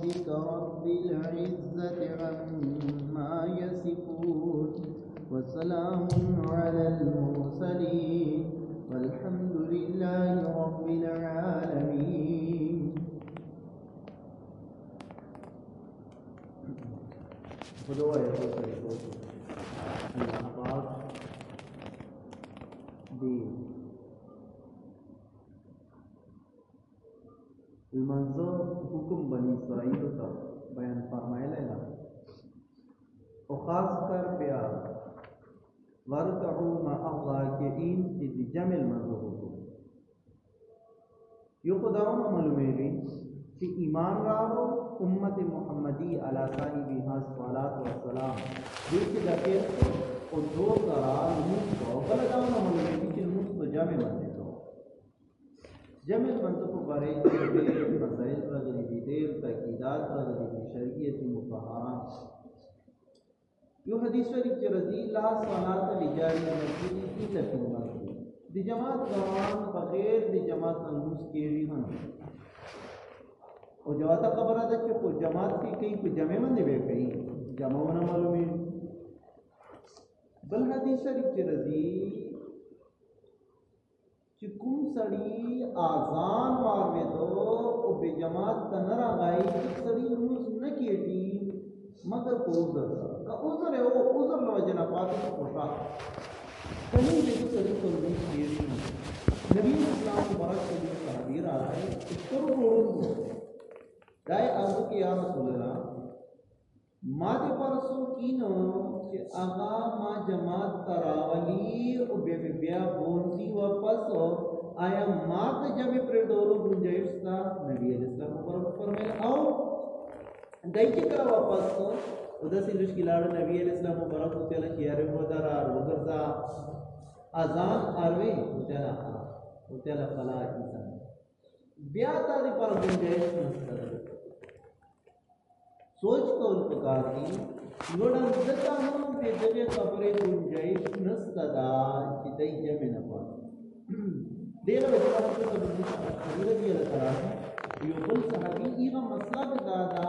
ربك رب العزة عما يصفون وسلام على المرسلين والحمد لله رب العالمين. خدوا يا اللہ پاک دی المنظر بیان فرمائے لینا اور خاص کر پیار۔ ورکعو ما الراکعین کی جی دی جمع المنظر حکم یو خداؤں معلومے کہ ایمان راو امت محمدی علی صاحبی ہاں صلات و سلام۔ دیکھ دکیر اور دو قرار نموز کو بلداؤں معلومے کہ جی نموز کو جمع منظر جمع منطق بارے دیر مسائل رغلی دی دیر تاکیدات رغلی دی شریعت مطہران یو حدیث شریف کی رضی اللہ صلاة لجاری مسجد کی تکن مسجد دی جماعت گوان بغیر دی جماعت نموز کیری ہن اور جواتا خبر آتا کہ کوئی جماعت کی کئی کوئی جمع من دے بے کئی جمع ہونا معلومی بل حدیث شریف کی رضی چې کوم سړی اذان واروي دو، او به جماعت ته نه راغی چې سړی موږ نه مگر کو عذر۔ کا عذر ہے، او عذر لو جنا پاتې کوټا کله دې سړی کو نه کیږي نبی اسلام مبارک سے تعبیر آ رہا ہے اس اتر روڑوں دای ارض کی یا رسول اللہ۔ ما دې پرسو کینو چې اغا ما جماعت تراولی، او بیا بیا بونسی واپس آیا ما ته جمع پر دورو گنجائش تا نبی علیہ السلام مبارک فرمائے او دای چې کرا واپس او د سیلش کی لاړ نبی علیہ السلام مبارک ہوتے ته له کیاره مو درا وګرځا اذان اروي ته او ته له فلا انسان۔ بیا تا دې پر گنجائش نشته سوچ کول پکار دي نوډم دتا نو په دغه خبرې گنجائش نستا دا چې دای جمع نه پات ډیر وخت په دې کې دی یو بل صحابي ایغه مسله دا دا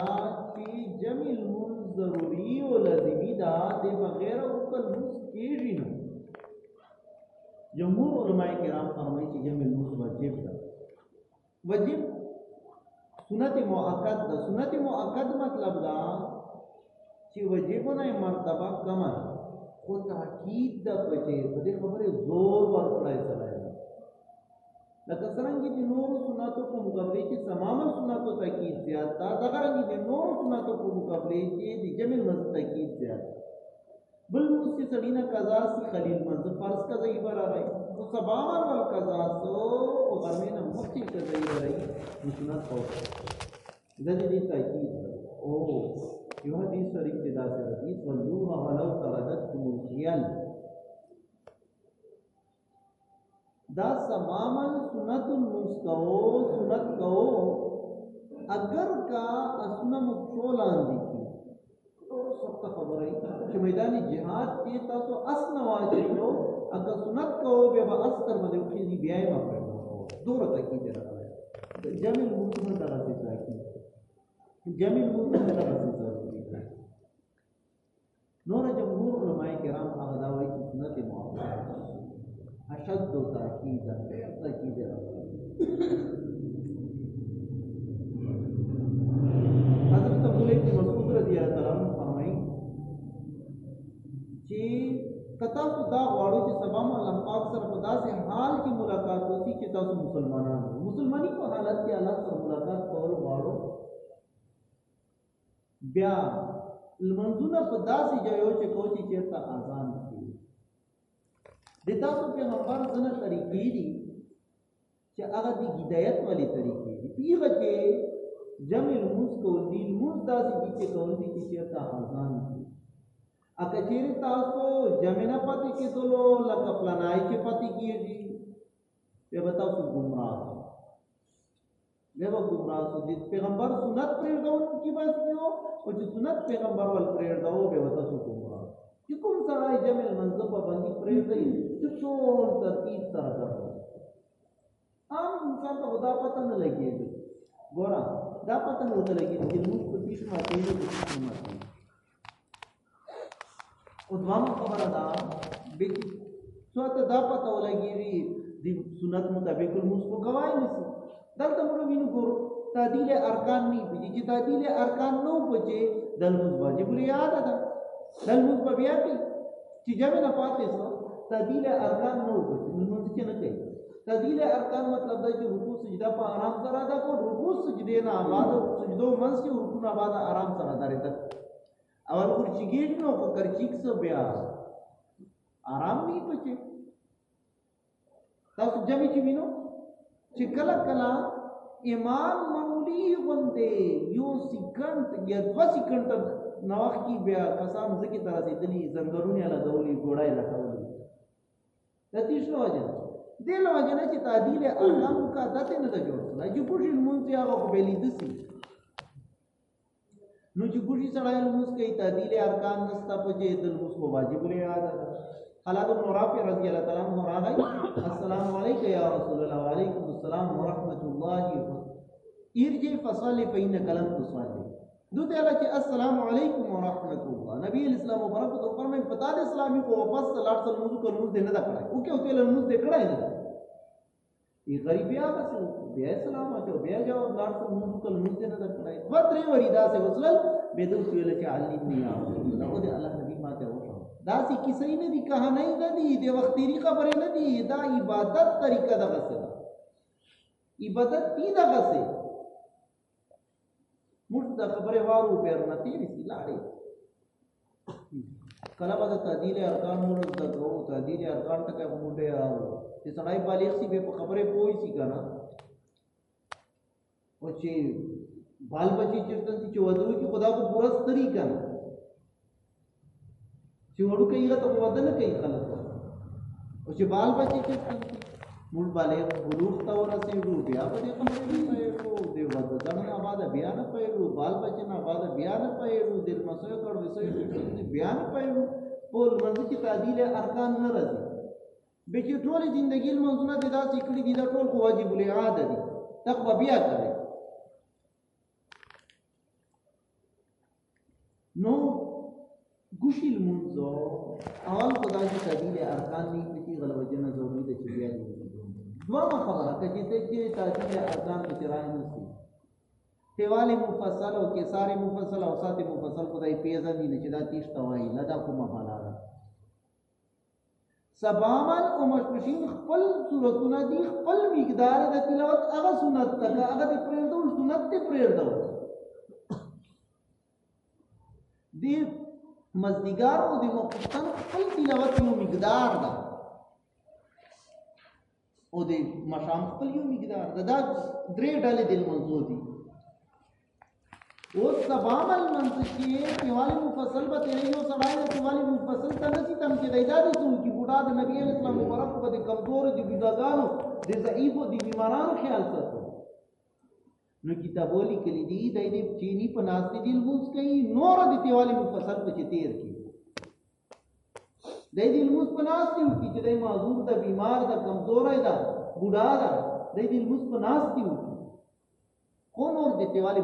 چې جمع المن ضروري او لازمي دا د بغیر او پر مس کېږي نه جمهور علماء کرام فرمایي چې جمع المن واجب ده واجب؟ سنت مؤکد ده سنت مؤکد مطلب دا چې واجبونه مرتبه کم خو تاکید د پچې په دې خبره زور ورکړای سره لکه څنګه چې نور سنتو په مقابله کې تمام سنتو تاکید زیات تا دغه رنګ دي نور سنتو په مقابله کې د جمع مز تاکید زیات بل موسی سړینا قضا سی خلیل منځ فرض کا ځای بر راځي او سباوان ول قضا سو او غرمه مخکې کا ځای راځي د سنت او د دې تاکید او یو حدیث شریف کې دا څه راځي ولوها ولو ترددتم الخيال دا تماما سنت المستو سنت کو اگر کا اسنا مقصولان دی کی تو سخت خبر ہے۔ کہ میدان جہاد کے تاسو اسنا واجبو اگر سنت کو بے با اسکر مدے کی دی بیاي ما پڑھو دور تک کی جرا ہے۔ جمع المسلم دا سے تاکي جمع المسلم دا سے ضروری نور جمهور علماء کرام هغه دا وایي چې سنت موافقه اشد و تاکید تاکید حضرت عبداللہ بن مسعود رضی اللہ تعالیٰ عنہ فرمائیں کہ کتا تو دا غواړو چې سبا ما الله پاک سره په داسې حال کې ملاقات وسی چې تاسو مسلمانان مسلمانی په حالت کې الله سره ملاقات کول غواړو بیا لمنځونه په داسې ځایو چې کوچی چیرته اذان کی د تاسو په خبر زنه طریقې دي چې هغه د هدایت والی طریقې دي. پیغه کې جمع الموس کول دي الموس داسې دي چې کول دي چې چیرته اذان کی اکه چیرې تاسو جمع نه پاتې کېدلو، لکه پلانای کې پاتې کیږي به بتاو څو گمراه به به گمراه سو دي پیغمبر سنت پرېږدون کی بس کیو او چې سنت پیغمبر ول پرېږدو به بتاو څو گمراه چې کوم سړی جمع منځ په باندې پرېږدي چې ټول ترتیب سره درو عام انسان ته خدا پته نه لګي ګورا دا پته نو ته لګي چې موږ په دې شمه کې نه کوو او دوامه خبره ده به څو ته دا پته ولګي دی سنت مطابق موږ کو کوای نسی دلته موږ وینو ګورو تعدیل ارکان نه پېږي چې تعدیل ارکان نو پچې دل موږ واجب لري یاد ده دل موږ په بیا کې چې جمع نه ارکان نو پچې موږ څه نه کوي تعدیل ارکان مطلب دا چې رکوع سجده په آرام سره ادا کو رکوع سجده نه آباد سجدو منځ کې رکوع نه آباد آرام سره ادا رہتا اول کو چې نو کو کر چیک سو بیا آرام نه پچې تاسو جمع چې وینو چې کله کله امام معمولی غوندې یو سکند یا دو سکند نوخ کی بیا کسان ځکه طرح سي دلی زنګرونه له دولي ګوړای لټولي د تیشنو وجه دل وجه نه چې تعدیل اعلام کا دته نه جوړ نه چې پوښي مونږ هغه په بلی دسي نو چې پوښي سره مونږ کوي تعدیل ارکان نستا په دې، دل مونږ واجب لري. یاد خالد بن رضی اللہ تعالی عنہ راغی. السلام علیکم یا رسول اللہ وعلیکم السلام ورحمۃ اللہ ارجع فصلی فإنك لم تصلي دو ته الله چې السلام علیکم ورحمۃ اللہ۔ نبی اسلام مبارک تو فرمایي پتا دې اسلامي کو واپس لاړ سره موږ کو نوز دې دا کړای او کې او ته له نوز دې کړای نه ای غریب یا بس بیا اسلام اچو بیا جاو لاړ سره موږ کو نوز دې نه دا کړای و درې وری دا سه وصل به دې ویل چې علي نه یا او دې الله نبی ماته وشو دا سی کسی نه دی کہانی نه دی د وخت تیری خبره نه دی دا عبادت طریقه دغه څه عبادت دی دغه څه موږ د خبره وارو پیر نه تیری سی لاړې. کله به تعدیل ارکان موږ د کوو تعدیل ارکان ته موږ راو چې سړی بالغ سی به خبره پوي سی کنه او چې بال بچی چرته چې ودو کې خدا کو پورا ستري کنه چې وړو کوي هغه ته وده نه کوي خلک. او چې بال بچي چې مول بالې بلوغ ته ورسېږو بیا به دې خبرې نه پېږو دې وده ځان آباد بیا نه پېږو بال بچي نه آباد بیا نه پېږو دل مسوي کړ وسوي بیا نه پېږو ټول منځ کې تعدیل ارکان نه راځي. به چې ټول ژوندۍ منځونه دې داسې کړی دي، دا ټول خو واجب الاعاده دي. تقوا بیا کوي نو گوشی المنزو اول خدا کی تعدیل ارکان نہیں پتی غلب جنہ ضروری دے چبیا دوما خبر کہ جتے کہ تعدیل ارکان کی چرائے نسی تیوالی مفصل او کساری مفصل او سات مفصل خدای پیزا نہیں نچدا تیش توای توائی لدا کو مبالا سبامن او مشمشین خپل صورتونه دی خپل مقدار د تلاوت هغه سنت تک هغه د پرېردو سنت ته پرېردو دی مزدگار او د مقصن خپل تلاوت یو مقدار ده. او د مشام خپل یو مقدار ده دا درې ډلې د منځو دي او سبام المنطقی دیوالی مفصل با تیرے یو سڑائی دا دیوالی مفصل تا نسی تم کی دیدا دی سن کی بوڑا دا نبی علیہ السلام مبارک با دی کمزور دی بیداگانو دی ضعیف و دی بیمارانو خیال ساتو نو کتابولی کلی دی دی دی چینی پا ناستی دیل موز کئی، نور دی تیوالی مفصل پا چی تیر دای دی لمس موز پا ناستی ہو کی؟ چی دی معذور دا، بیمار دا، کمزور دا بوډا دا دی دیل موز پا ناستی ہو کی؟ کون اور دی تیوالی